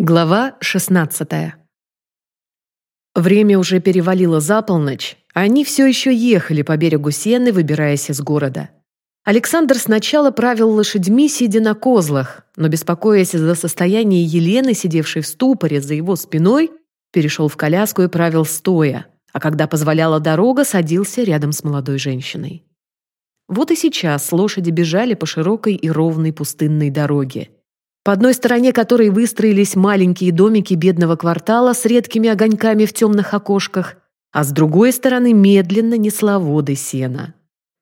Глава 16 Время уже перевалило за полночь, а они все еще ехали по берегу Сены, выбираясь из города. Александр сначала правил лошадьми, сидя на козлах, но, беспокоясь за состояние Елены, сидевшей в ступоре за его спиной, перешел в коляску и правил стоя, а когда позволяла дорога, садился рядом с молодой женщиной. Вот и сейчас лошади бежали по широкой и ровной пустынной дороге по одной стороне которой выстроились маленькие домики бедного квартала с редкими огоньками в темных окошках, а с другой стороны медленно несла воды сена.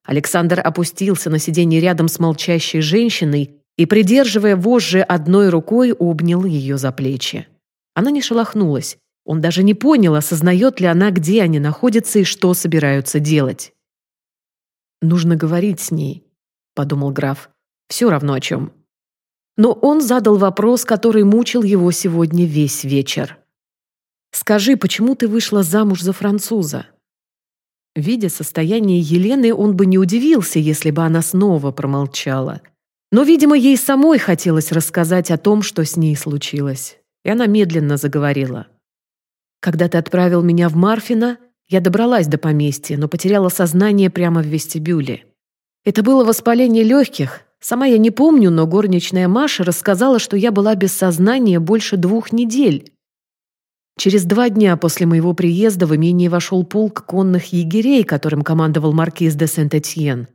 Александр опустился на сиденье рядом с молчащей женщиной и, придерживая вожжи одной рукой, обнял ее за плечи. Она не шелохнулась. Он даже не понял, осознает ли она, где они находятся и что собираются делать. «Нужно говорить с ней», — подумал граф. «Все равно о чем». Но он задал вопрос, который мучил его сегодня весь вечер. «Скажи, почему ты вышла замуж за француза?» Видя состояние Елены, он бы не удивился, если бы она снова промолчала. Но, видимо, ей самой хотелось рассказать о том, что с ней случилось. И она медленно заговорила. «Когда ты отправил меня в Марфино, я добралась до поместья, но потеряла сознание прямо в вестибюле. Это было воспаление легких, Сама я не помню, но горничная Маша рассказала, что я была без сознания больше двух недель. Через два дня после моего приезда в имение вошел полк конных егерей, которым командовал маркиз де Сент-Этьен.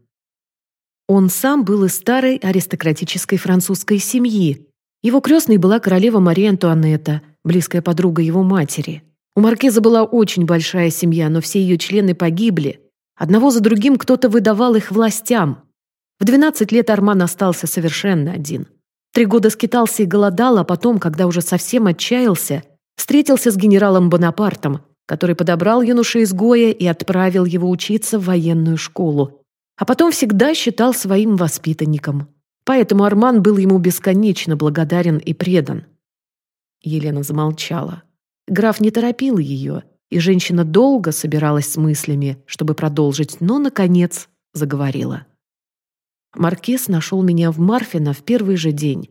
Он сам был из старой аристократической французской семьи. Его крестной была королева Мария Антуанетта, близкая подруга его матери. У маркиза была очень большая семья, но все ее члены погибли. Одного за другим кто-то выдавал их властям. В 12 лет Арман остался совершенно один. Три года скитался и голодал, а потом, когда уже совсем отчаялся, встретился с генералом Бонапартом, который подобрал юноша-изгоя и отправил его учиться в военную школу, а потом всегда считал своим воспитанником. Поэтому Арман был ему бесконечно благодарен и предан. Елена замолчала. Граф не торопил ее, и женщина долго собиралась с мыслями, чтобы продолжить, но, наконец, заговорила. Маркиз нашел меня в Марфино в первый же день.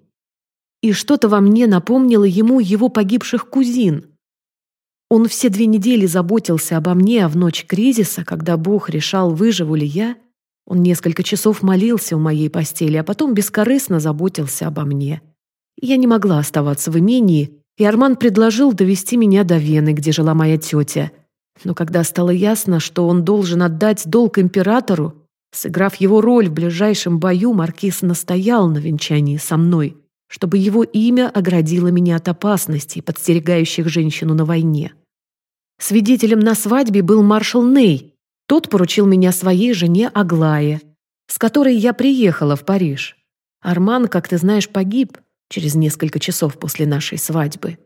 И что-то во мне напомнило ему его погибших кузин. Он все две недели заботился обо мне, а в ночь кризиса, когда Бог решал, выживу ли я, он несколько часов молился у моей постели, а потом бескорыстно заботился обо мне. Я не могла оставаться в имении, и Арман предложил довести меня до Вены, где жила моя тетя. Но когда стало ясно, что он должен отдать долг императору, Сыграв его роль в ближайшем бою, маркиз настоял на венчании со мной, чтобы его имя оградило меня от опасностей, подстерегающих женщину на войне. Свидетелем на свадьбе был маршал Ней. Тот поручил меня своей жене Аглае, с которой я приехала в Париж. Арман, как ты знаешь, погиб через несколько часов после нашей свадьбы.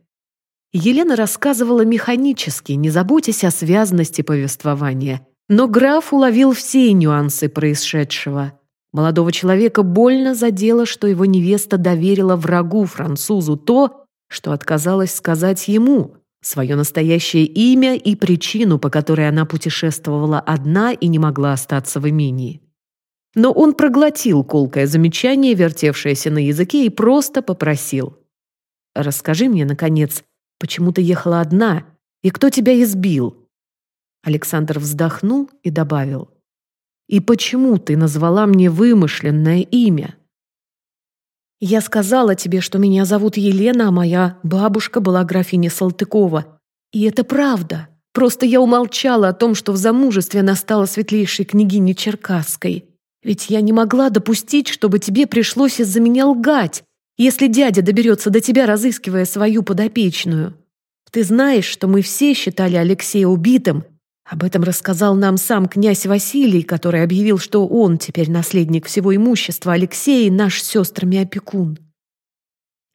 Елена рассказывала механически, не заботясь о связности повествования – но граф уловил все нюансы происшедшего. Молодого человека больно задело, что его невеста доверила врагу-французу то, что отказалась сказать ему, свое настоящее имя и причину, по которой она путешествовала одна и не могла остаться в имении. Но он проглотил колкое замечание, вертевшееся на языке, и просто попросил. «Расскажи мне, наконец, почему ты ехала одна, и кто тебя избил?» Александр вздохнул и добавил. «И почему ты назвала мне вымышленное имя?» «Я сказала тебе, что меня зовут Елена, а моя бабушка была графиня Салтыкова. И это правда. Просто я умолчала о том, что в замужестве она стала светлейшей княгиней Черкасской. Ведь я не могла допустить, чтобы тебе пришлось из-за меня лгать, если дядя доберется до тебя, разыскивая свою подопечную. Ты знаешь, что мы все считали Алексея убитым, об этом рассказал нам сам князь Василий, который объявил, что он теперь наследник всего имущества Алексея наш сестрами опекун.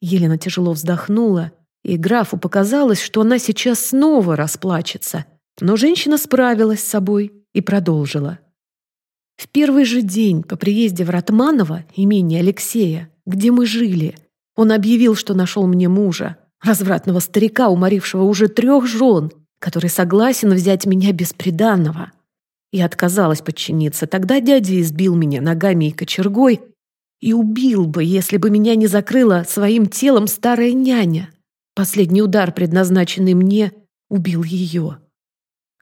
Елена тяжело вздохнула, и графу показалось, что она сейчас снова расплачется. Но женщина справилась с собой и продолжила. В первый же день по приезде в Ратманово, имени Алексея, где мы жили, он объявил, что нашел мне мужа, развратного старика, уморившего уже трех жен, который согласен взять меня без приданного. Я отказалась подчиниться. Тогда дядя избил меня ногами и кочергой и убил бы, если бы меня не закрыла своим телом старая няня. Последний удар, предназначенный мне, убил ее.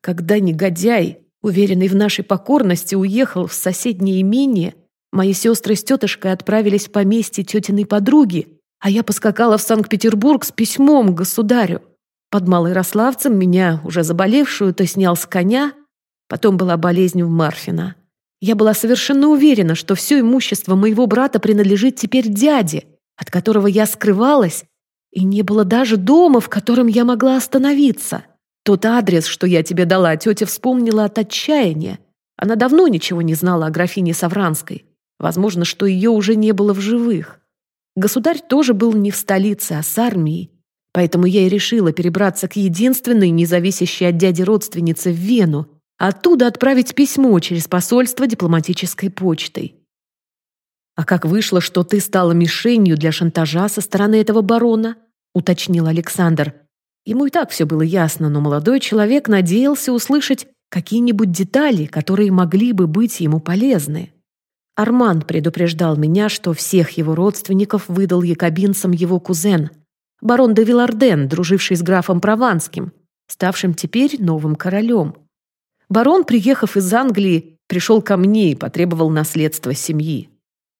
Когда негодяй, уверенный в нашей покорности, уехал в соседнее имение, мои сестры с тетушкой отправились в поместье тетиной подруги, а я поскакала в Санкт-Петербург с письмом к государю. Под Малоярославцем меня, уже заболевшую, то снял с коня, потом была болезнь в Марфино. Я была совершенно уверена, что все имущество моего брата принадлежит теперь дяде, от которого я скрывалась, и не было даже дома, в котором я могла остановиться. Тот адрес, что я тебе дала, тетя вспомнила от отчаяния. Она давно ничего не знала о графине Савранской. Возможно, что ее уже не было в живых. Государь тоже был не в столице, а с армией. Поэтому я и решила перебраться к единственной, независящей от дяди родственнице в Вену, оттуда отправить письмо через посольство дипломатической почтой. «А как вышло, что ты стала мишенью для шантажа со стороны этого барона?» — уточнил Александр. Ему и так все было ясно, но молодой человек надеялся услышать какие-нибудь детали, которые могли бы быть ему полезны. Арман предупреждал меня, что всех его родственников выдал якобинцам его кузен, барон де Виларден, друживший с графом Прованским, ставшим теперь новым королем. Барон, приехав из Англии, пришел ко мне и потребовал наследства семьи.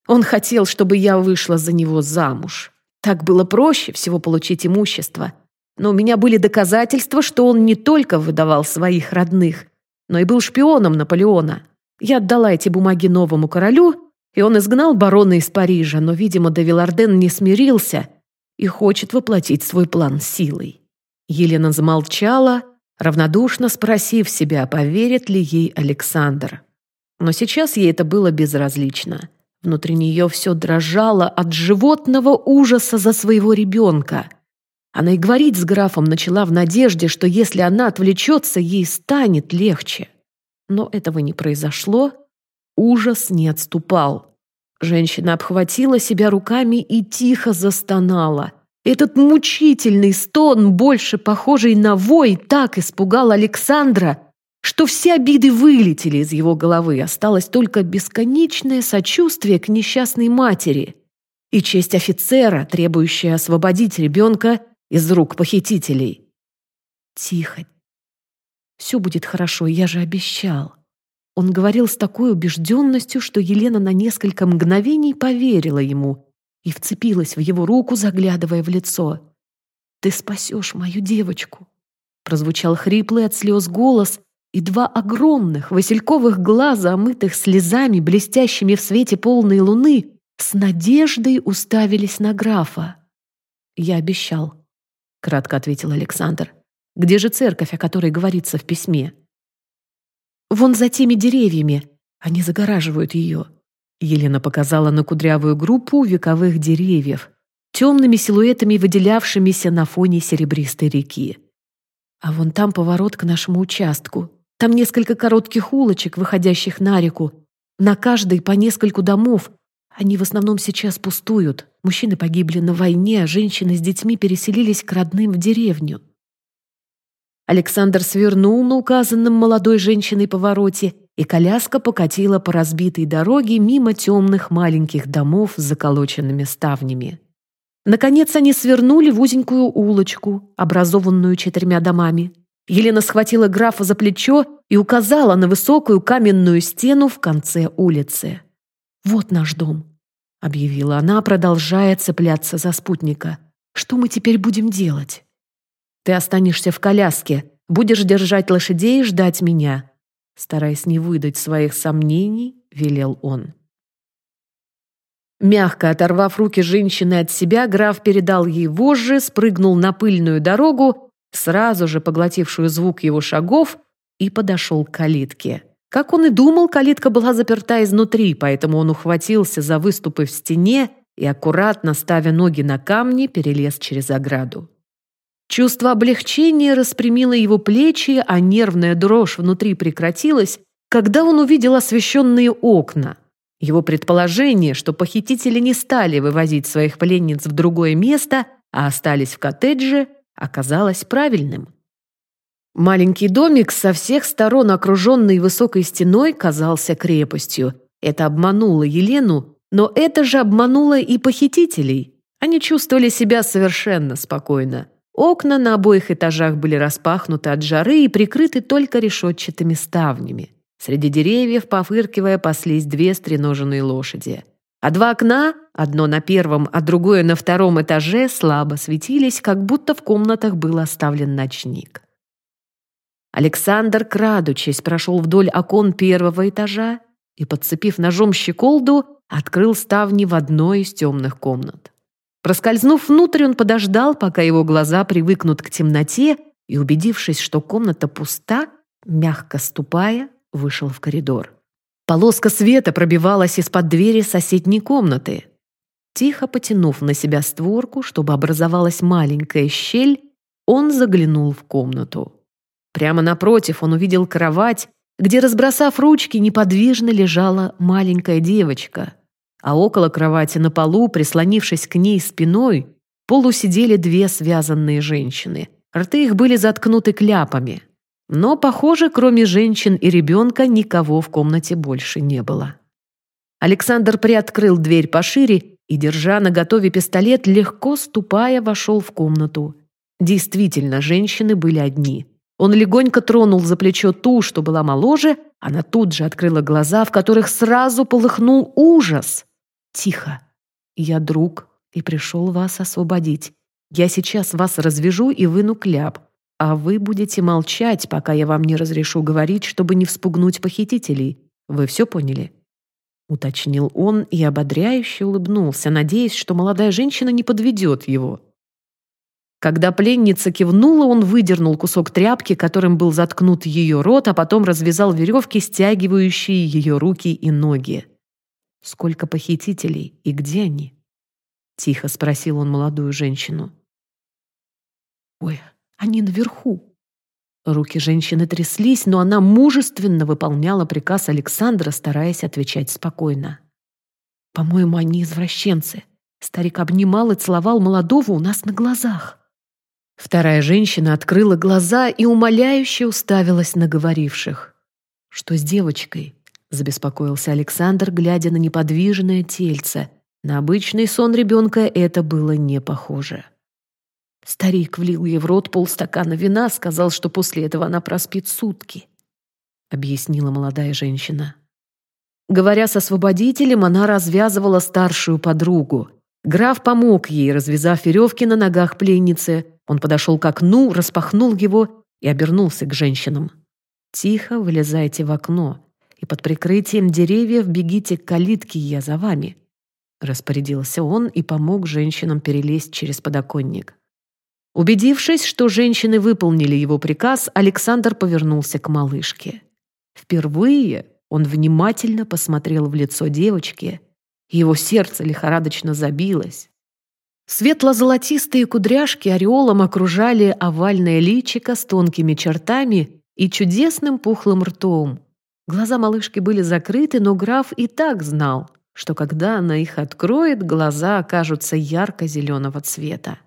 Он хотел, чтобы я вышла за него замуж. Так было проще всего получить имущество. Но у меня были доказательства, что он не только выдавал своих родных, но и был шпионом Наполеона. Я отдала эти бумаги новому королю, и он изгнал барона из Парижа, но, видимо, де Виларден не смирился и хочет воплотить свой план силой. Елена замолчала, равнодушно спросив себя, поверит ли ей Александр. Но сейчас ей это было безразлично. Внутри нее все дрожало от животного ужаса за своего ребенка. Она и говорить с графом начала в надежде, что если она отвлечется, ей станет легче. Но этого не произошло. Ужас не отступал. Женщина обхватила себя руками и тихо застонала. Этот мучительный стон, больше похожий на вой, так испугал Александра, что все обиды вылетели из его головы, осталось только бесконечное сочувствие к несчастной матери и честь офицера, требующая освободить ребенка из рук похитителей. Тихо. Все будет хорошо, я же обещал. Он говорил с такой убежденностью, что Елена на несколько мгновений поверила ему и вцепилась в его руку, заглядывая в лицо. «Ты спасешь мою девочку!» Прозвучал хриплый от слез голос, и два огромных васильковых глаза, омытых слезами, блестящими в свете полной луны, с надеждой уставились на графа. «Я обещал», — кратко ответил Александр. «Где же церковь, о которой говорится в письме?» «Вон за теми деревьями. Они загораживают ее». Елена показала на кудрявую группу вековых деревьев, темными силуэтами выделявшимися на фоне серебристой реки. «А вон там поворот к нашему участку. Там несколько коротких улочек, выходящих на реку. На каждой по нескольку домов. Они в основном сейчас пустуют. Мужчины погибли на войне, а женщины с детьми переселились к родным в деревню. Александр свернул на указанном молодой женщиной повороте, и коляска покатила по разбитой дороге мимо темных маленьких домов с заколоченными ставнями. Наконец они свернули в узенькую улочку, образованную четырьмя домами. Елена схватила графа за плечо и указала на высокую каменную стену в конце улицы. «Вот наш дом», — объявила она, продолжая цепляться за спутника. «Что мы теперь будем делать?» «Ты останешься в коляске, будешь держать лошадей и ждать меня», стараясь не выдать своих сомнений, велел он. Мягко оторвав руки женщины от себя, граф передал ей вожжи, спрыгнул на пыльную дорогу сразу же поглотившую звук его шагов, и подошел к калитке. Как он и думал, калитка была заперта изнутри, поэтому он ухватился за выступы в стене и, аккуратно ставя ноги на камни, перелез через ограду. Чувство облегчения распрямило его плечи, а нервная дрожь внутри прекратилась, когда он увидел освещенные окна. Его предположение, что похитители не стали вывозить своих пленниц в другое место, а остались в коттедже, оказалось правильным. Маленький домик, со всех сторон окруженный высокой стеной, казался крепостью. Это обмануло Елену, но это же обмануло и похитителей. Они чувствовали себя совершенно спокойно. Окна на обоих этажах были распахнуты от жары и прикрыты только решетчатыми ставнями. Среди деревьев, пофыркивая, паслись две стреноженные лошади. А два окна, одно на первом, а другое на втором этаже, слабо светились, как будто в комнатах был оставлен ночник. Александр, крадучись, прошел вдоль окон первого этажа и, подцепив ножом щеколду, открыл ставни в одной из темных комнат. Проскользнув внутрь, он подождал, пока его глаза привыкнут к темноте, и, убедившись, что комната пуста, мягко ступая, вышел в коридор. Полоска света пробивалась из-под двери соседней комнаты. Тихо потянув на себя створку, чтобы образовалась маленькая щель, он заглянул в комнату. Прямо напротив он увидел кровать, где, разбросав ручки, неподвижно лежала маленькая девочка — а около кровати на полу, прислонившись к ней спиной, полусидели две связанные женщины. Рты их были заткнуты кляпами. Но, похоже, кроме женщин и ребенка, никого в комнате больше не было. Александр приоткрыл дверь пошире и, держа на готове пистолет, легко ступая, вошел в комнату. Действительно, женщины были одни. Он легонько тронул за плечо ту, что была моложе, она тут же открыла глаза, в которых сразу полыхнул ужас. «Тихо. Я друг и пришел вас освободить. Я сейчас вас развяжу и выну кляп, а вы будете молчать, пока я вам не разрешу говорить, чтобы не вспугнуть похитителей. Вы все поняли?» Уточнил он и ободряюще улыбнулся, надеясь, что молодая женщина не подведет его. Когда пленница кивнула, он выдернул кусок тряпки, которым был заткнут ее рот, а потом развязал веревки, стягивающие ее руки и ноги. Сколько похитителей и где они? Тихо спросил он молодую женщину. Ой, они наверху. Руки женщины тряслись, но она мужественно выполняла приказ Александра, стараясь отвечать спокойно. «По-моему, они извращенцы. Старик обнимал и целовал молодого у нас на глазах». Вторая женщина открыла глаза и умоляюще уставилась на говоривших. «Что с девочкой?» Забеспокоился Александр, глядя на неподвижное тельце. На обычный сон ребенка это было не похоже. Старик влил ей в рот полстакана вина, сказал, что после этого она проспит сутки, объяснила молодая женщина. Говоря с освободителем, она развязывала старшую подругу. Граф помог ей, развязав веревки на ногах пленницы. Он подошел к окну, распахнул его и обернулся к женщинам. «Тихо вылезайте в окно и под прикрытием деревьев бегите к калитке, я за вами». Распорядился он и помог женщинам перелезть через подоконник. Убедившись, что женщины выполнили его приказ, Александр повернулся к малышке. Впервые он внимательно посмотрел в лицо девочки, его сердце лихорадочно забилось. Светло-золотистые кудряшки ореолом окружали овальное личико с тонкими чертами и чудесным пухлым ртом, Глаза малышки были закрыты, но граф и так знал, что когда она их откроет, глаза окажутся ярко-зеленого цвета.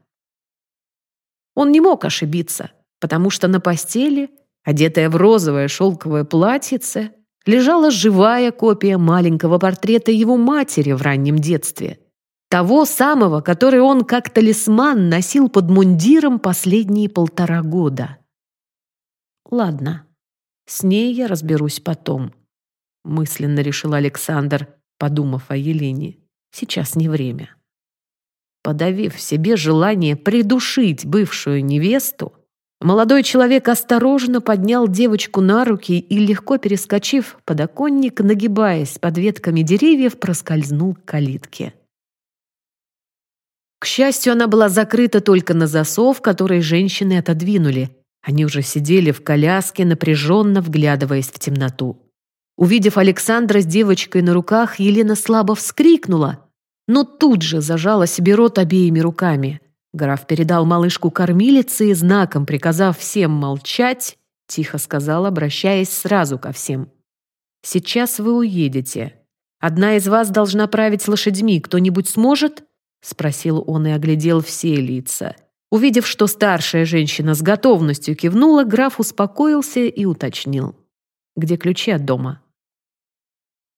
Он не мог ошибиться, потому что на постели, одетая в розовое шелковое платьице, лежала живая копия маленького портрета его матери в раннем детстве. Того самого, который он как талисман носил под мундиром последние полтора года. Ладно, с ней я разберусь потом», — мысленно решил Александр, подумав о Елене. «Сейчас не время». Подавив в себе желание придушить бывшую невесту, молодой человек осторожно поднял девочку на руки и, легко перескочив подоконник, нагибаясь под ветками деревьев, проскользнул к калитке. К счастью, она была закрыта только на засов, который женщины отодвинули, они уже сидели в коляске, напряженно вглядываясь в темноту. Увидев Александра с девочкой на руках, Елена слабо вскрикнула, но тут же зажала себе рот обеими руками. Граф передал малышку кормилице и знаком, приказав всем молчать, тихо сказал, обращаясь сразу ко всем. «Сейчас вы уедете. Одна из вас должна править лошадьми. Кто-нибудь сможет?» — спросил он и оглядел все лица. Увидев, что старшая женщина с готовностью кивнула, граф успокоился и уточнил. «Где ключи от дома?»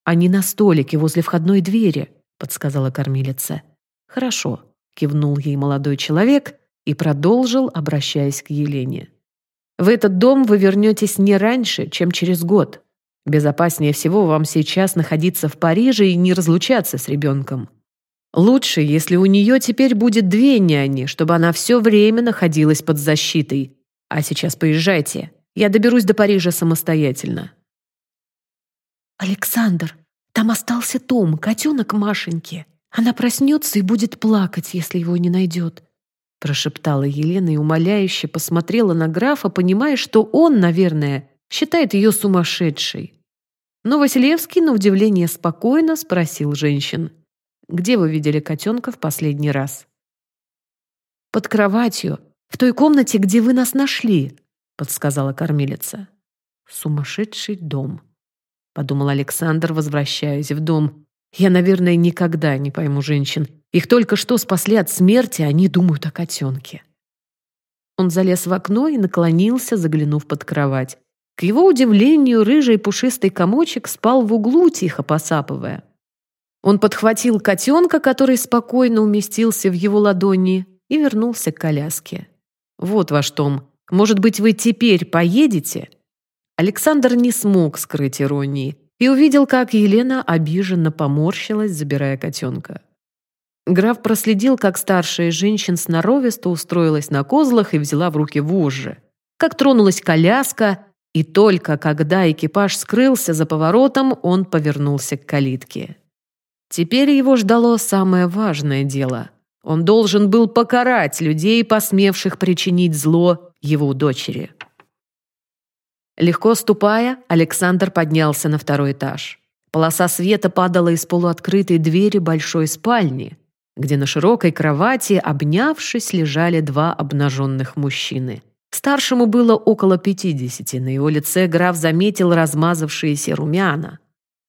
«Они на столике возле входной двери», — подсказала кормилица. «Хорошо», — кивнул ей молодой человек и продолжил, обращаясь к Елене. «В этот дом вы вернетесь не раньше, чем через год. Безопаснее всего вам сейчас находиться в Париже и не разлучаться с ребенком. Лучше, если у нее теперь будет две няни, чтобы она все время находилась под защитой. А сейчас поезжайте. Я доберусь до Парижа самостоятельно». «Александр, там остался Том, котенок Машеньки. Она проснется и будет плакать, если его не найдет», прошептала Елена и умоляюще посмотрела на графа, понимая, что он, наверное, считает ее сумасшедшей. Но Василевский, на удивление, спокойно спросил женщин. «Где вы видели котенка в последний раз?» «Под кроватью, в той комнате, где вы нас нашли», подсказала кормилица. «Сумасшедший дом», подумал Александр, возвращаясь в дом. «Я, наверное, никогда не пойму женщин. Их только что спасли от смерти, они думают о котенке». Он залез в окно и наклонился, заглянув под кровать. К его удивлению, рыжий пушистый комочек спал в углу, тихо посапывая. Он подхватил котенка, который спокойно уместился в его ладони, и вернулся к коляске. «Вот ваш Том. Может быть, вы теперь поедете?» Александр не смог скрыть иронии и увидел, как Елена обиженно поморщилась, забирая котенка. Граф проследил, как старшая женщина сноровисто устроилась на козлах и взяла в руки вожжи. Как тронулась коляска, и только когда экипаж скрылся за поворотом, он повернулся к калитке. Теперь его ждало самое важное дело. Он должен был покарать людей, посмевших причинить зло его дочери. Легко ступая, Александр поднялся на второй этаж. Полоса света падала из полуоткрытой двери большой спальни, где на широкой кровати, обнявшись, лежали два обнаженных мужчины. Старшему было около пятидесяти, на его лице граф заметил размазавшиеся румяна.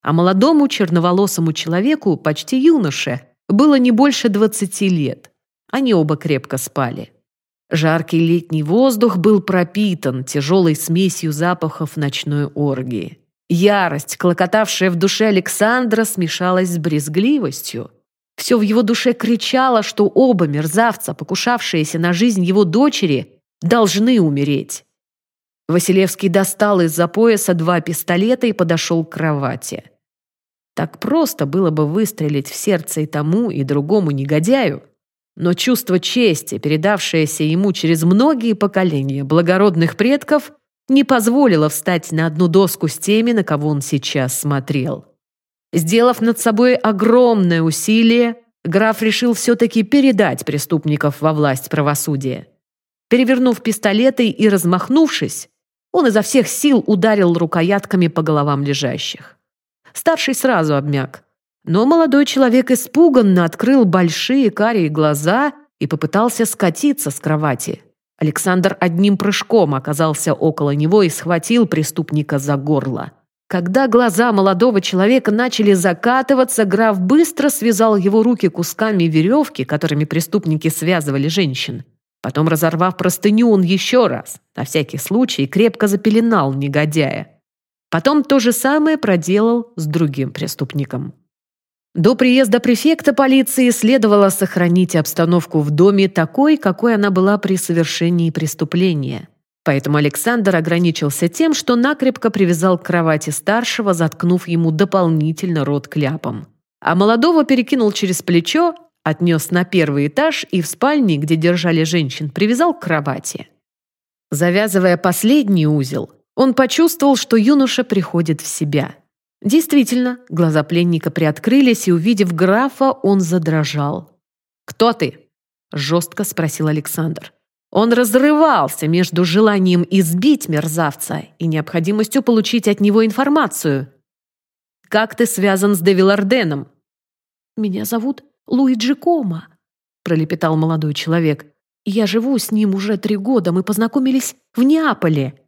А молодому черноволосому человеку, почти юноше, было не больше двадцати лет. Они оба крепко спали. Жаркий летний воздух был пропитан тяжелой смесью запахов ночной оргии. Ярость, клокотавшая в душе Александра, смешалась с брезгливостью. Все в его душе кричало, что оба мерзавца, покушавшиеся на жизнь его дочери, должны умереть. Василевский достал из-за пояса два пистолета и подошел к кровати. Так просто было бы выстрелить в сердце и тому, и другому негодяю. Но чувство чести, передавшееся ему через многие поколения благородных предков, не позволило встать на одну доску с теми, на кого он сейчас смотрел. Сделав над собой огромное усилие, граф решил все-таки передать преступников во власть правосудия. Перевернув пистолеты и размахнувшись, он изо всех сил ударил рукоятками по головам лежащих. Старший сразу обмяк, но молодой человек испуганно открыл большие карие глаза и попытался скатиться с кровати. Александр одним прыжком оказался около него и схватил преступника за горло. Когда глаза молодого человека начали закатываться, граф быстро связал его руки кусками веревки, которыми преступники связывали женщин. Потом, разорвав простыню, он еще раз, на всякий случай, крепко запеленал негодяя. Потом то же самое проделал с другим преступником. До приезда префекта полиции следовало сохранить обстановку в доме такой, какой она была при совершении преступления. Поэтому Александр ограничился тем, что накрепко привязал к кровати старшего, заткнув ему дополнительно рот кляпом. А молодого перекинул через плечо, Отнес на первый этаж и в спальне, где держали женщин, привязал к кровати. Завязывая последний узел, он почувствовал, что юноша приходит в себя. Действительно, глаза пленника приоткрылись, и, увидев графа, он задрожал. «Кто ты?» – жестко спросил Александр. Он разрывался между желанием избить мерзавца и необходимостью получить от него информацию. «Как ты связан с Девиларденом?» «Меня зовут Луиджи Кома», — пролепетал молодой человек. «Я живу с ним уже три года, мы познакомились в Неаполе».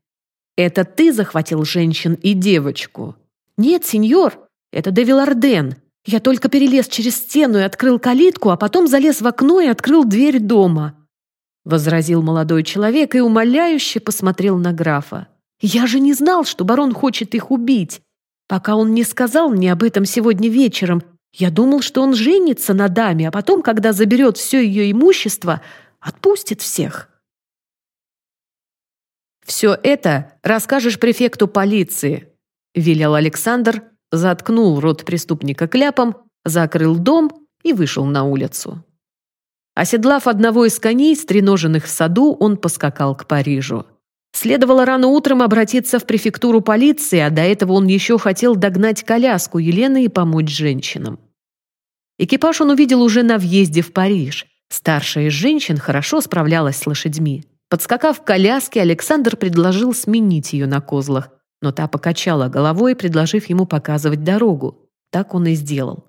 «Это ты захватил женщин и девочку?» «Нет, сеньор, это Девиларден. Я только перелез через стену и открыл калитку, а потом залез в окно и открыл дверь дома», — возразил молодой человек и умоляюще посмотрел на графа. «Я же не знал, что барон хочет их убить. Пока он не сказал мне об этом сегодня вечером, я думал, что он женится на даме, а потом, когда заберет все ее имущество, Отпустит всех. «Все это расскажешь префекту полиции», – велел Александр, заткнул рот преступника кляпом, закрыл дом и вышел на улицу. Оседлав одного из коней, стреноженных в саду, он поскакал к Парижу. Следовало рано утром обратиться в префектуру полиции, а до этого он еще хотел догнать коляску Елены и помочь женщинам. Экипаж он увидел уже на въезде в Париж. Старшая из женщин хорошо справлялась с лошадьми. Подскакав к коляске, Александр предложил сменить ее на козлах, но та покачала головой, предложив ему показывать дорогу. Так он и сделал.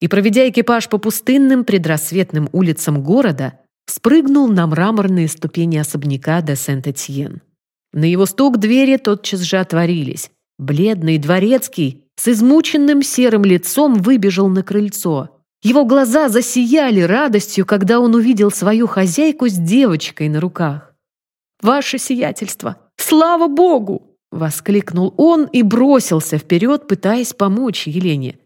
И, проведя экипаж по пустынным предрассветным улицам города, спрыгнул на мраморные ступени особняка де Сент-Этьен. На его стук двери тотчас же отворились. Бледный дворецкий с измученным серым лицом выбежал на крыльцо. Его глаза засияли радостью, когда он увидел свою хозяйку с девочкой на руках. «Ваше сиятельство! Слава Богу!» — воскликнул он и бросился вперед, пытаясь помочь Елене.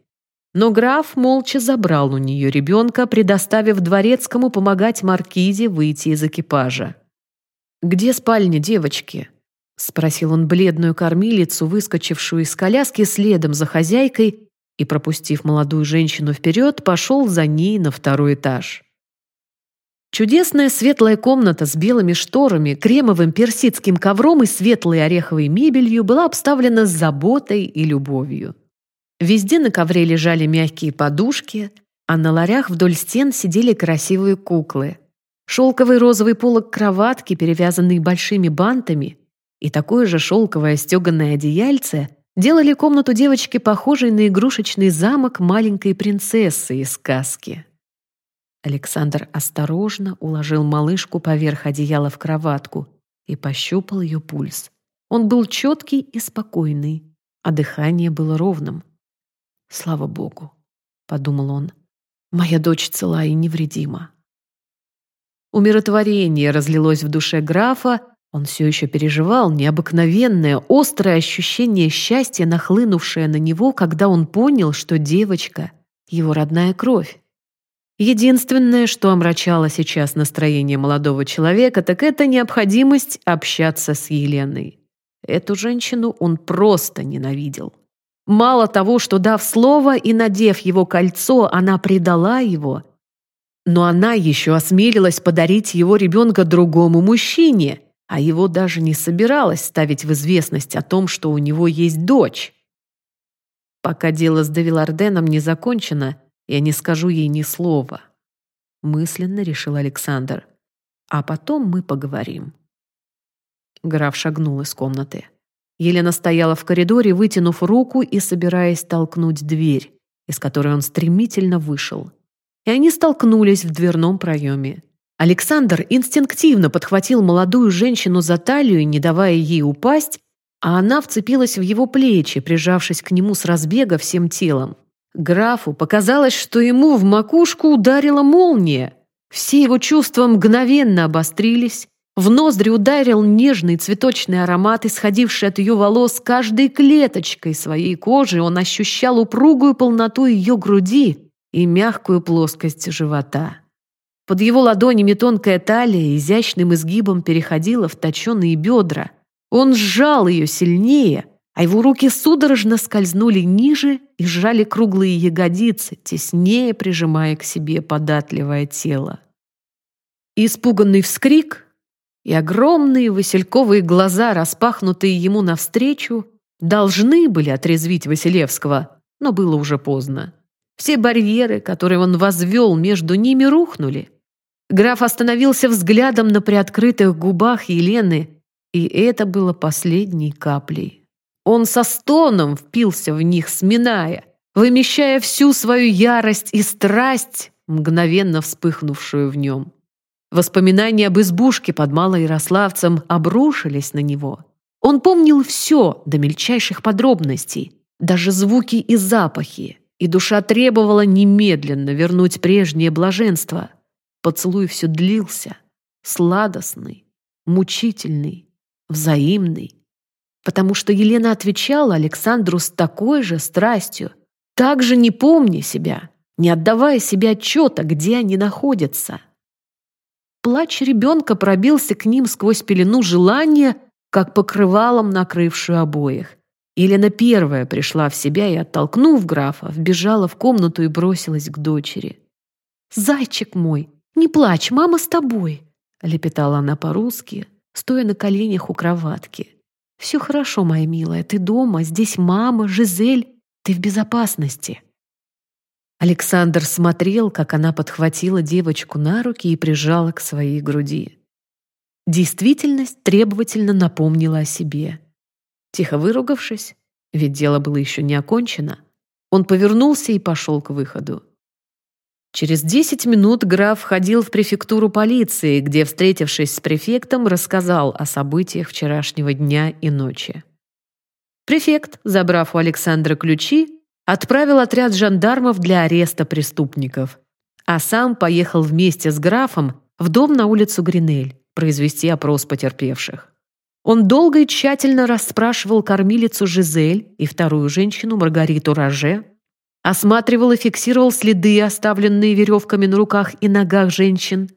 Но граф молча забрал у нее ребенка, предоставив дворецкому помогать Маркизе выйти из экипажа. «Где спальня девочки?» — спросил он бледную кормилицу, выскочившую из коляски следом за хозяйкой, и, пропустив молодую женщину вперед, пошел за ней на второй этаж. Чудесная светлая комната с белыми шторами, кремовым персидским ковром и светлой ореховой мебелью была обставлена с заботой и любовью. Везде на ковре лежали мягкие подушки, а на ларях вдоль стен сидели красивые куклы. Шелковый розовый полог кроватки, перевязанный большими бантами, и такое же шелковое стеганое одеяльце делали комнату девочки похожей на игрушечный замок маленькой принцессы из сказки. Александр осторожно уложил малышку поверх одеяла в кроватку и пощупал ее пульс. Он был четкий и спокойный, а дыхание было ровным. «Слава Богу», — подумал он, — «моя дочь цела и невредима». Умиротворение разлилось в душе графа, он все еще переживал необыкновенное, острое ощущение счастья, нахлынувшее на него, когда он понял, что девочка — его родная кровь. Единственное, что омрачало сейчас настроение молодого человека, так это необходимость общаться с Еленой. Эту женщину он просто ненавидел. Мало того, что дав слово и надев его кольцо, она предала его, но она еще осмелилась подарить его ребенка другому мужчине — а его даже не собиралась ставить в известность о том, что у него есть дочь. Пока дело с Девиларденом не закончено, я не скажу ей ни слова. Мысленно решил Александр. А потом мы поговорим. Граф шагнул из комнаты. Елена стояла в коридоре, вытянув руку и собираясь толкнуть дверь, из которой он стремительно вышел. И они столкнулись в дверном проеме. Александр инстинктивно подхватил молодую женщину за талию, не давая ей упасть, а она вцепилась в его плечи, прижавшись к нему с разбега всем телом. Графу показалось, что ему в макушку ударила молния. Все его чувства мгновенно обострились. В ноздри ударил нежный цветочный аромат, исходивший от ее волос каждой клеточкой своей кожи. Он ощущал упругую полноту ее груди и мягкую плоскость живота. Под его ладонями тонкая талия изящным изгибом переходила в точеные бедра. Он сжал ее сильнее, а его руки судорожно скользнули ниже и сжали круглые ягодицы, теснее прижимая к себе податливое тело. Испуганный вскрик и огромные васильковые глаза, распахнутые ему навстречу, должны были отрезвить Василевского, но было уже поздно. Все барьеры, которые он возвел между ними, рухнули. Граф остановился взглядом на приоткрытых губах Елены, и это было последней каплей. Он со стоном впился в них, сминая, вымещая всю свою ярость и страсть, мгновенно вспыхнувшую в нем. Воспоминания об избушке под Малоярославцем обрушились на него. Он помнил все до мельчайших подробностей, даже звуки и запахи, и душа требовала немедленно вернуть прежнее блаженство – Поцелуй все длился, сладостный, мучительный, взаимный. Потому что Елена отвечала Александру с такой же страстью, так же не помня себя, не отдавая себе отчета, где они находятся. Плач ребенка пробился к ним сквозь пелену желания, как покрывалом накрывшую обоих. Елена первая пришла в себя и, оттолкнув графа, вбежала в комнату и бросилась к дочери. «Зайчик мой, не плачь, мама с тобой!» — лепетала она по-русски, стоя на коленях у кроватки. «Все хорошо, моя милая, ты дома, здесь мама, Жизель, ты в безопасности». Александр смотрел, как она подхватила девочку на руки и прижала к своей груди. Действительность требовательно напомнила о себе. Тихо выругавшись, ведь дело было еще не окончено, он повернулся и пошел к выходу. Через десять минут граф входил в префектуру полиции, где, встретившись с префектом, рассказал о событиях вчерашнего дня и ночи. Префект, забрав у Александра ключи, отправил отряд жандармов для ареста преступников, а сам поехал вместе с графом в дом на улицу Гринель произвести опрос потерпевших. Он долго и тщательно расспрашивал кормилицу Жизель и вторую женщину Маргариту Роже, осматривал и фиксировал следы, оставленные веревками на руках и ногах женщин,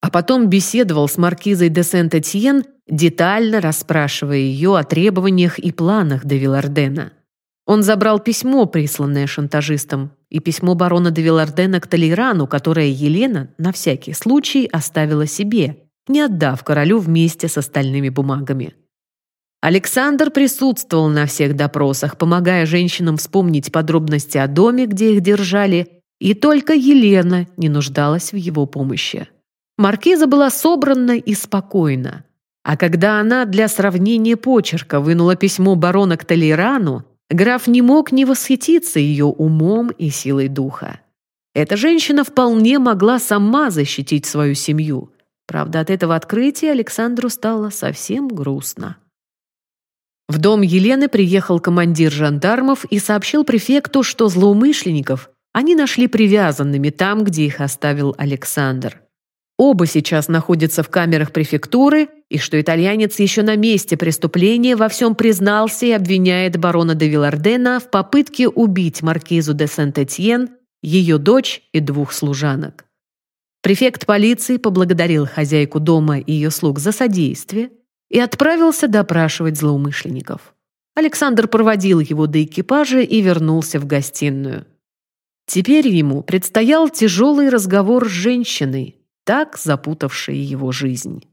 а потом беседовал с маркизой де Сент-Этьен, детально расспрашивая ее о требованиях и планах де Вилардена. Он забрал письмо, присланное шантажистом, и письмо барона де Вилардена к Толейрану, которое Елена, на всякий случай, оставила себе, не отдав королю вместе с остальными бумагами. Александр присутствовал на всех допросах, помогая женщинам вспомнить подробности о доме, где их держали, и только Елена не нуждалась в его помощи. Маркиза была собрана и спокойна. А когда она для сравнения почерка вынула письмо барона к Толерану, граф не мог не восхититься ее умом и силой духа. Эта женщина вполне могла сама защитить свою семью. Правда, от этого открытия Александру стало совсем грустно. В дом Елены приехал командир жандармов и сообщил префекту, что злоумышленников они нашли привязанными там, где их оставил Александр. Оба сейчас находятся в камерах префектуры, и что итальянец еще на месте преступления во всем признался и обвиняет барона де Вилардена в попытке убить маркизу де Сент-Этьен, ее дочь и двух служанок. Префект полиции поблагодарил хозяйку дома и ее слуг за содействие и отправился допрашивать злоумышленников. Александр проводил его до экипажа и вернулся в гостиную. Теперь ему предстоял тяжелый разговор с женщиной, так запутавшей его жизнь.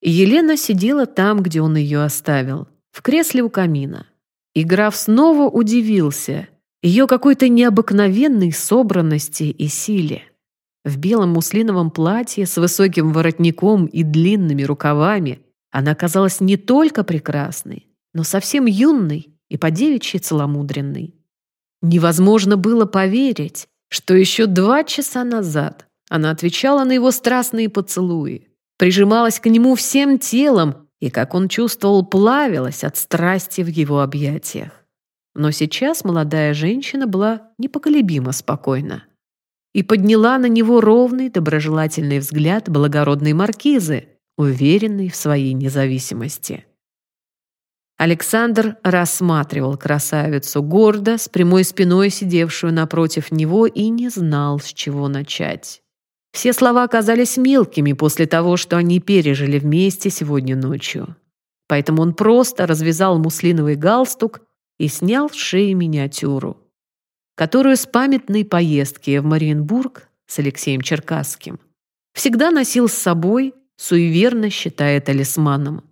Елена сидела там, где он ее оставил, в кресле у камина. И граф снова удивился ее какой-то необыкновенной собранности и силе. В белом муслиновом платье с высоким воротником и длинными рукавами она казалась не только прекрасной, но совсем юной и по-девичьи целомудренной. Невозможно было поверить, что еще два часа назад она отвечала на его страстные поцелуи, прижималась к нему всем телом и, как он чувствовал, плавилась от страсти в его объятиях. Но сейчас молодая женщина была непоколебимо спокойна и подняла на него ровный доброжелательный взгляд благородной маркизы, уверенной в своей независимости. Александр рассматривал красавицу гордо, с прямой спиной сидевшую напротив него, и не знал, с чего начать. Все слова казались мелкими после того, что они пережили вместе сегодня ночью. Поэтому он просто развязал муслиновый галстук и снял с шеи миниатюру которую с памятной поездки в Мариенбург с Алексеем Черкасским всегда носил с собой, суеверно считая талисманом.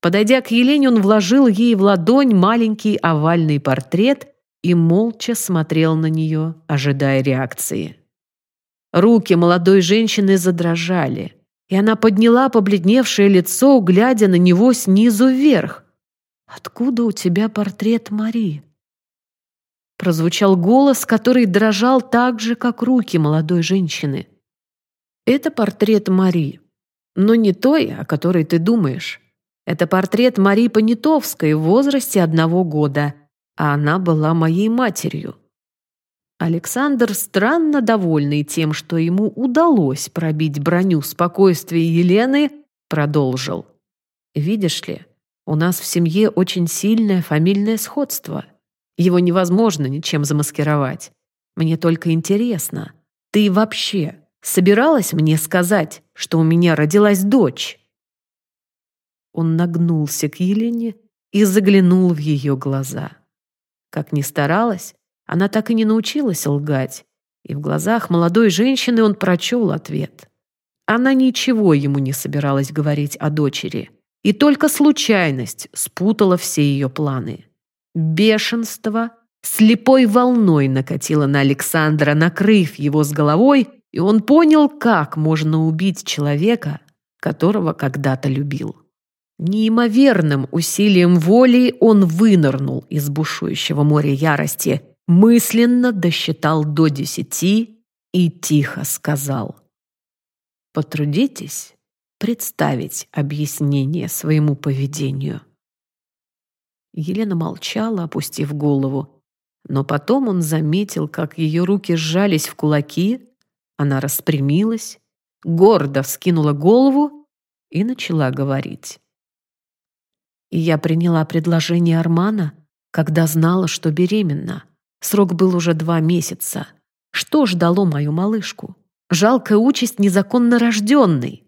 Подойдя к Елене, он вложил ей в ладонь маленький овальный портрет и молча смотрел на нее, ожидая реакции. Руки молодой женщины задрожали, и она подняла побледневшее лицо, глядя на него снизу вверх. «Откуда у тебя портрет Мари?» Прозвучал голос, который дрожал так же, как руки молодой женщины. «Это портрет Мари, но не той, о которой ты думаешь. Это портрет Мари Понятовской в возрасте одного года, а она была моей матерью». Александр, странно довольный тем, что ему удалось пробить броню спокойствия Елены, продолжил. «Видишь ли, у нас в семье очень сильное фамильное сходство. Его невозможно ничем замаскировать. Мне только интересно, Ты вообще собиралась мне сказать, что у меня родилась дочь?» Он нагнулся к Елене и заглянул в ее глаза. Как ни старалась, она так и не научилась лгать, и в глазах молодой женщины он прочел ответ. Она ничего ему не собиралась говорить о дочери, и только случайность спутала все ее планы. Бешенство слепой волной накатило на Александра, накрыв его с головой, и он понял, как можно убить человека, которого когда-то любил. Неимоверным усилием воли он вынырнул из бушующего моря ярости, мысленно досчитал до десяти и тихо сказал. «Потрудитесь представить объяснение своему поведению». Елена молчала, опустив голову, но потом он заметил, как ее руки сжались в кулаки, она распрямилась, гордо вскинула голову и начала говорить. И я приняла предложение Армана, когда знала, что беременна. Срок был уже два месяца. Что ждало мою малышку? Жалкая участь незаконно рожденной.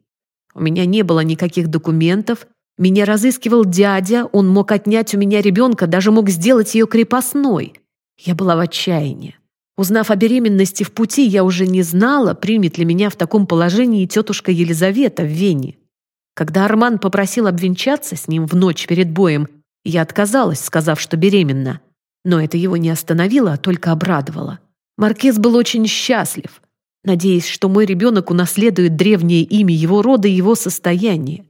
У меня не было никаких документов, меня разыскивал дядя, он мог отнять у меня ребенка, даже мог сделать ее крепостной. Я была в отчаянии. Узнав о беременности в пути, я уже не знала, примет ли меня в таком положении тетушка Елизавета в Вене. Когда Арман попросил обвенчаться с ним в ночь перед боем, я отказалась, сказав, что беременна. Но это его не остановило, а только обрадовало. Маркиз был очень счастлив, надеясь, что мой ребенок унаследует древнее имя его рода и его состояние.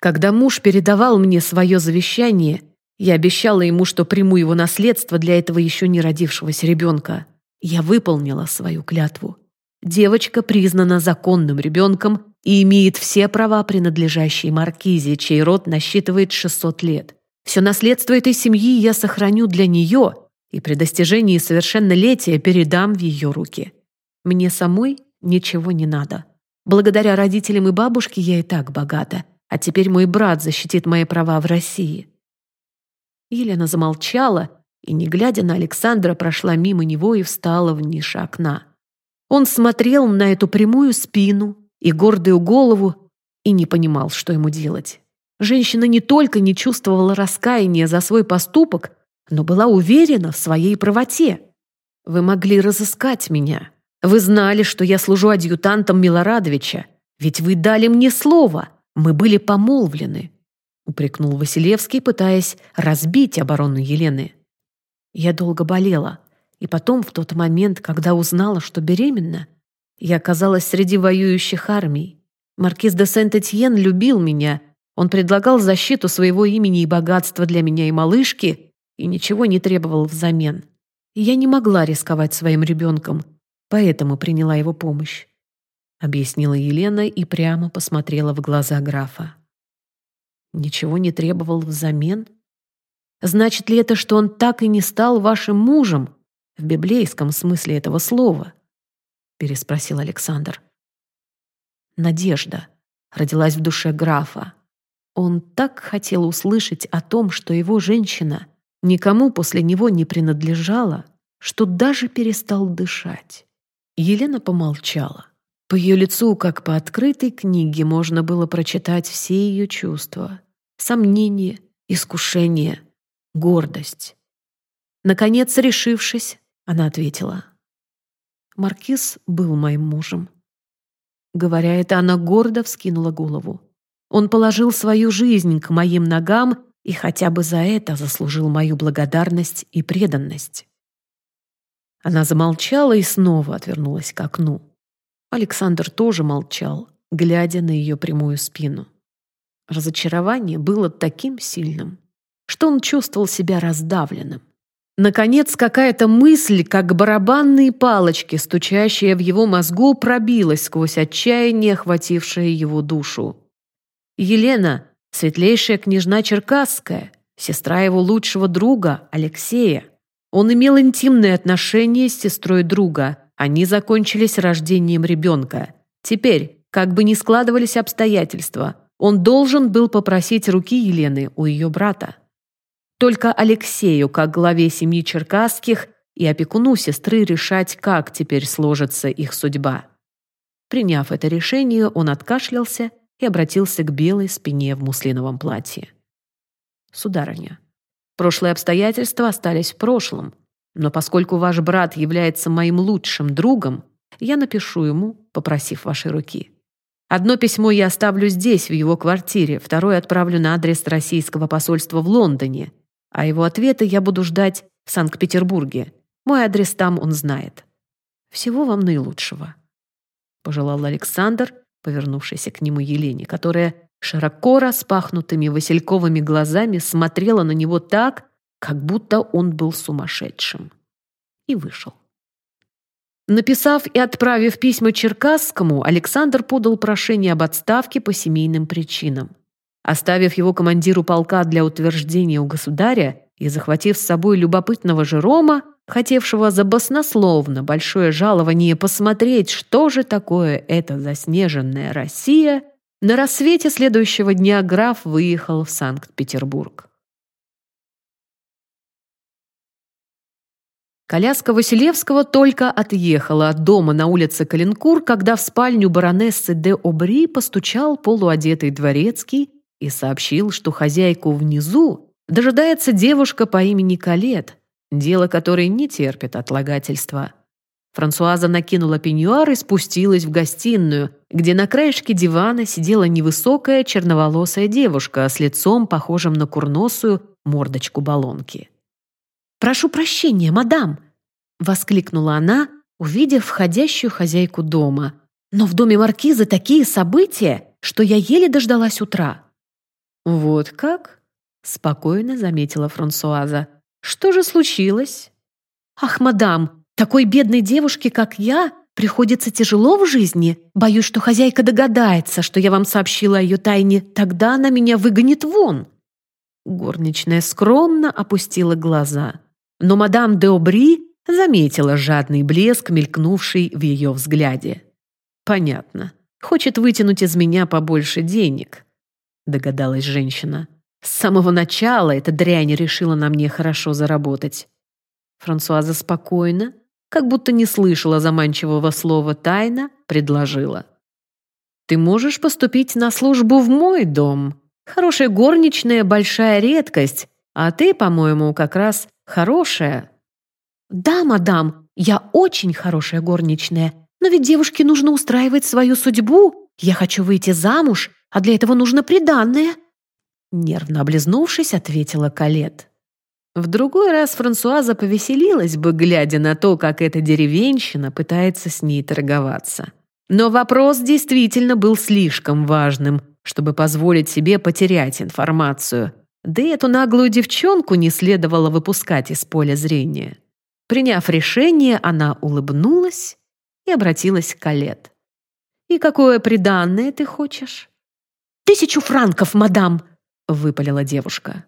Когда муж передавал мне свое завещание, я обещала ему, что приму его наследство для этого еще не родившегося ребенка. Я выполнила свою клятву. Девочка признана законным ребенком и имеет все права, принадлежащие Маркизе, чей род насчитывает 600 лет. Все наследство этой семьи я сохраню для нее и при достижении совершеннолетия передам в ее руки. Мне самой ничего не надо. Благодаря родителям и бабушке я и так богата, а теперь мой брат защитит мои права в России». Елена замолчала и, не глядя на Александра, прошла мимо него и встала в нише окна. Он смотрел на эту прямую спину и гордую голову и не понимал, что ему делать. Женщина не только не чувствовала раскаяния за свой поступок, но была уверена в своей правоте. «Вы могли разыскать меня. Вы знали, что я служу адъютантом Милорадовича. Ведь вы дали мне слово. Мы были помолвлены», — упрекнул Василевский, пытаясь разбить оборону Елены. «Я долго болела. И потом, в тот момент, когда узнала, что беременна, я оказалась среди воюющих армий. Маркиз де Сент-Этьен любил меня. Он предлагал защиту своего имени и богатства для меня и малышки и ничего не требовал взамен. Я не могла рисковать своим ребенком, поэтому приняла его помощь. Объяснила Елена и прямо посмотрела в глаза графа. Ничего не требовал взамен? Значит ли это, что он так и не стал вашим мужем, в библейском смысле этого слова?» — переспросил Александр. Надежда родилась в душе графа. Он так хотел услышать о том, что его женщина никому после него не принадлежала, что даже перестал дышать. Елена помолчала. По ее лицу, как по открытой книге, можно было прочитать все ее чувства. Сомнение, искушение, гордость. Наконец, решившись, она ответила. Маркиз был моим мужем. Говоря это, она гордо вскинула голову. Он положил свою жизнь к моим ногам и хотя бы за это заслужил мою благодарность и преданность. Она замолчала и снова отвернулась к окну. Александр тоже молчал, глядя на ее прямую спину. Разочарование было таким сильным, что он чувствовал себя раздавленным. Наконец, какая-то мысль, как барабанные палочки, стучащая в его мозгу, пробилась сквозь отчаяние, охватившее его душу. Елена, светлейшая княжна Черкасская, сестра его лучшего друга, Алексея. Он имел интимные отношения с сестрой друга. Они закончились рождением ребенка. Теперь, как бы ни складывались обстоятельства, он должен был попросить руки Елены у ее брата. Только Алексею, как главе семьи Черкасских, и опекуну сестры решать, как теперь сложится их судьба. Приняв это решение, он откашлялся и обратился к белой спине в муслиновом платье. «Сударыня, прошлые обстоятельства остались в прошлом, но поскольку ваш брат является моим лучшим другом, я напишу ему, попросив вашей руки. Одно письмо я оставлю здесь, в его квартире, второе отправлю на адрес российского посольства в Лондоне, а его ответы я буду ждать в Санкт-Петербурге. Мой адрес там он знает. Всего вам наилучшего пожелал Александр, повернувшийся к нему Елене, которая широко распахнутыми васильковыми глазами смотрела на него так, как будто он был сумасшедшим. И вышел. Написав и отправив письма Черкасскому, Александр подал прошение об отставке по семейным причинам. Оставив его командиру полка для утверждения у государя и захватив с собой любопытного Жерома, хотевшего за баснословно большое жалование посмотреть, что же такое эта заснеженная Россия, на рассвете следующего дня граф выехал в Санкт-Петербург. Коляска Василевского только отъехала от дома на улице Калинкур, когда в спальню баронессы де Обри постучал полуодетый дворецкий и сообщил, что хозяйку внизу дожидается девушка по имени Калет, дело которой не терпит отлагательства. Франсуаза накинула пеньюар и спустилась в гостиную, где на краешке дивана сидела невысокая черноволосая девушка с лицом, похожим на курносую мордочку баллонки. «Прошу прощения, мадам!» — воскликнула она, увидев входящую хозяйку дома. «Но в доме маркиза такие события, что я еле дождалась утра». «Вот как?» — спокойно заметила Франсуаза. Что же случилось? Ах, мадам, такой бедной девушке, как я, приходится тяжело в жизни. Боюсь, что хозяйка догадается, что я вам сообщила о ее тайне. Тогда она меня выгонит вон. Горничная скромно опустила глаза. Но мадам де Обри заметила жадный блеск, мелькнувший в ее взгляде. «Понятно. Хочет вытянуть из меня побольше денег», — догадалась женщина. С самого начала эта дрянь решила на мне хорошо заработать. Франсуаза спокойно, как будто не слышала заманчивого слова «тайна», предложила. «Ты можешь поступить на службу в мой дом. Хорошая горничная – большая редкость, а ты, по-моему, как раз хорошая». «Да, мадам, я очень хорошая горничная, но ведь девушке нужно устраивать свою судьбу. Я хочу выйти замуж, а для этого нужно приданное», Нервно облизнувшись, ответила Калет. В другой раз Франсуаза повеселилась бы, глядя на то, как эта деревенщина пытается с ней торговаться. Но вопрос действительно был слишком важным, чтобы позволить себе потерять информацию. Да и эту наглую девчонку не следовало выпускать из поля зрения. Приняв решение, она улыбнулась и обратилась к Калет. «И какое приданное ты хочешь?» «Тысячу франков, мадам!» — выпалила девушка.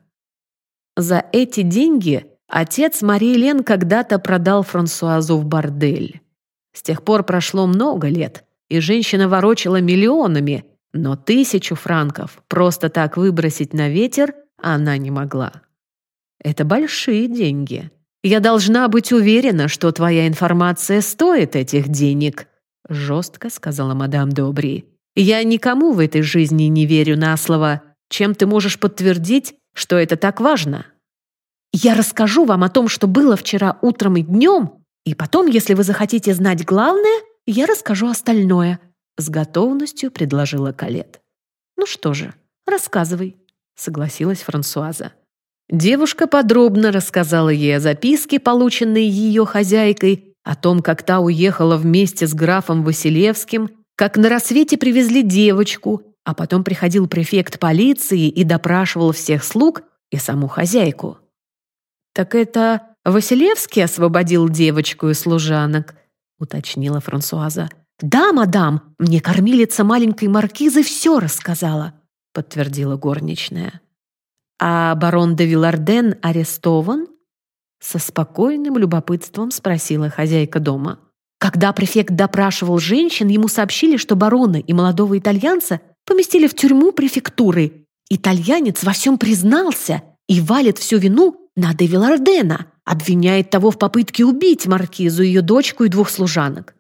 За эти деньги отец Марии Лен когда-то продал Франсуазу в бордель. С тех пор прошло много лет, и женщина ворочала миллионами, но тысячу франков просто так выбросить на ветер она не могла. Это большие деньги. Я должна быть уверена, что твоя информация стоит этих денег, жестко сказала мадам Добри. Я никому в этой жизни не верю на слово, чем ты можешь подтвердить, что это так важно? Я расскажу вам о том, что было вчера утром и днем, и потом, если вы захотите знать главное, я расскажу остальное», — с готовностью предложила Калет. «Ну что же, рассказывай», — согласилась Франсуаза. Девушка подробно рассказала ей о записке, полученной ее хозяйкой, о том, как та уехала вместе с графом Василевским, как на рассвете привезли девочку, а потом приходил префект полиции и допрашивал всех слуг и саму хозяйку. «Так это Василевский освободил девочку и служанок?» — уточнила Франсуаза. «Да, мадам, мне кормилица маленькой маркизы все рассказала», — подтвердила горничная. «А барон де Виларден арестован?» Со спокойным любопытством спросила хозяйка дома. Когда префект допрашивал женщин, ему сообщили, что барона и молодого итальянца поместили в тюрьму префектуры. Итальянец во всем признался и валит всю вину на де Вилардена, обвиняет того в попытке убить маркизу, ее дочку и двух служанок.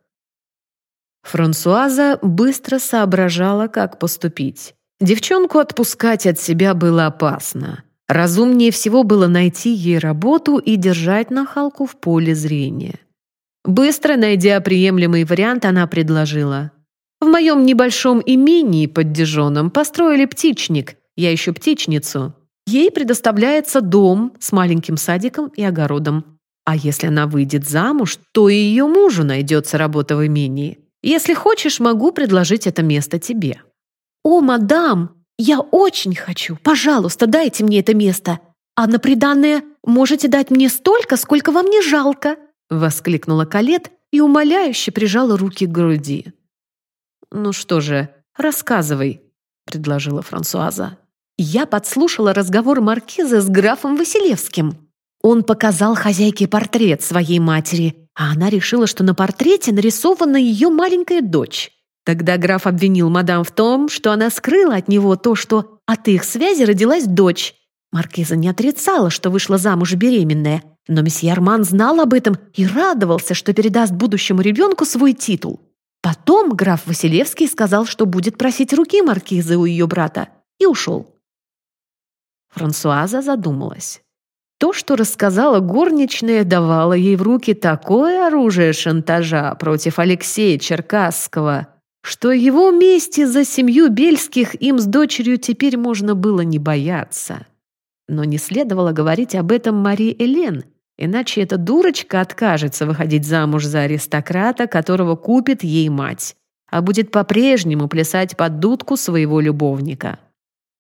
Франсуаза быстро соображала, как поступить. Девчонку отпускать от себя было опасно. Разумнее всего было найти ей работу и держать нахалку в поле зрения. Быстро найдя приемлемый вариант, она предложила. «В моем небольшом имении под Дижоном построили птичник. Я ищу птичницу. Ей предоставляется дом с маленьким садиком и огородом. А если она выйдет замуж, то и ее мужу найдется работа в имении. Если хочешь, могу предложить это место тебе». «О, мадам, я очень хочу. Пожалуйста, дайте мне это место. А на приданное можете дать мне столько, сколько вам не жалко», воскликнула Калет и умоляюще прижала руки к груди. «Ну что же, рассказывай», — предложила Франсуаза. «Я подслушала разговор маркиза с графом Василевским. Он показал хозяйке портрет своей матери, а она решила, что на портрете нарисована ее маленькая дочь. Тогда граф обвинил мадам в том, что она скрыла от него то, что от их связи родилась дочь. Маркиза не отрицала, что вышла замуж беременная, но месье Арман знал об этом и радовался, что передаст будущему ребенку свой титул. Потом граф Василевский сказал, что будет просить руки маркизы у ее брата, и ушел. Франсуаза задумалась. То, что рассказала горничная, давало ей в руки такое оружие шантажа против Алексея Черкасского – что его мести за семью Бельских им с дочерью теперь можно было не бояться. Но не следовало говорить об этом Марии Элен, иначе эта дурочка откажется выходить замуж за аристократа, которого купит ей мать, а будет по-прежнему плясать под дудку своего любовника.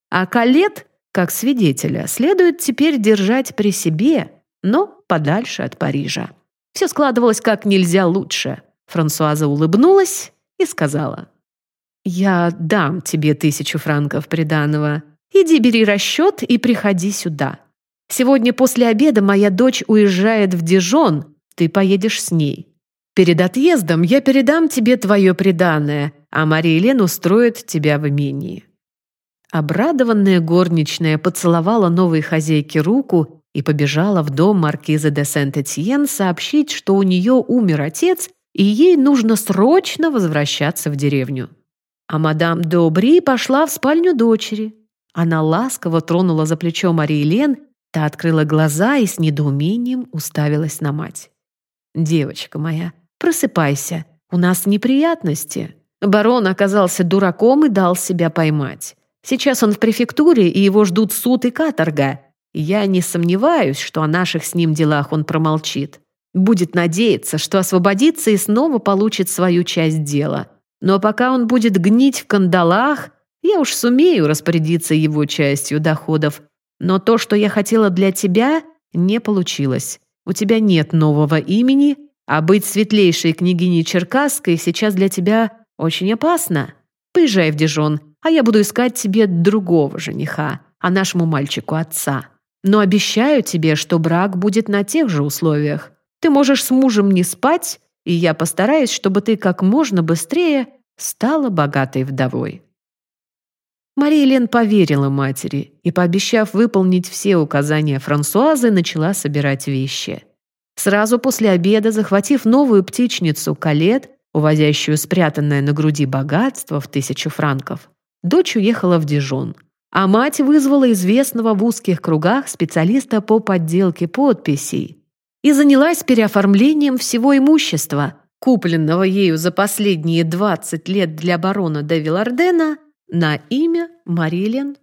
А Калет, как свидетеля, следует теперь держать при себе, но подальше от Парижа. Все складывалось как нельзя лучше. Франсуаза улыбнулась и сказала, «Я дам тебе тысячу франков приданого. Иди бери расчет и приходи сюда. Сегодня после обеда моя дочь уезжает в Дижон, ты поедешь с ней. Перед отъездом я передам тебе твое приданое, а Мария Елен устроит тебя в имении». Обрадованная горничная поцеловала новой хозяйке руку и побежала в дом маркиза де Сент-Этьен сообщить, что у нее умер отец и ей нужно срочно возвращаться в деревню. А мадам Добри пошла в спальню дочери. Она ласково тронула за плечо Марии Лен, та открыла глаза и с недоумением уставилась на мать. «Девочка моя, просыпайся, у нас неприятности. Барон оказался дураком и дал себя поймать. Сейчас он в префектуре, и его ждут суд и каторга. Я не сомневаюсь, что о наших с ним делах он промолчит. Будет надеяться, что освободится и снова получит свою часть дела. Но пока он будет гнить в кандалах, я уж сумею распорядиться его частью доходов. Но то, что я хотела для тебя, не получилось. У тебя нет нового имени, а быть светлейшей княгиней Черкасской сейчас для тебя очень опасно. Поезжай в Дижон, а я буду искать тебе другого жениха, а нашему мальчику отца. Но обещаю тебе, что брак будет на тех же условиях. Ты можешь с мужем не спать, и я постараюсь, чтобы ты как можно быстрее стала богатой вдовой». Мария Лен поверила матери и, пообещав выполнить все указания Франсуазы, начала собирать вещи. Сразу после обеда, захватив новую птичницу Калет, увозящую спрятанное на груди богатство в тысячу франков, дочь уехала в Дижон, а мать вызвала известного в узких кругах специалиста по подделке подписей, и занялась переоформлением всего имущества, купленного ею за последние 20 лет для барона де Вилардена, на имя Марилен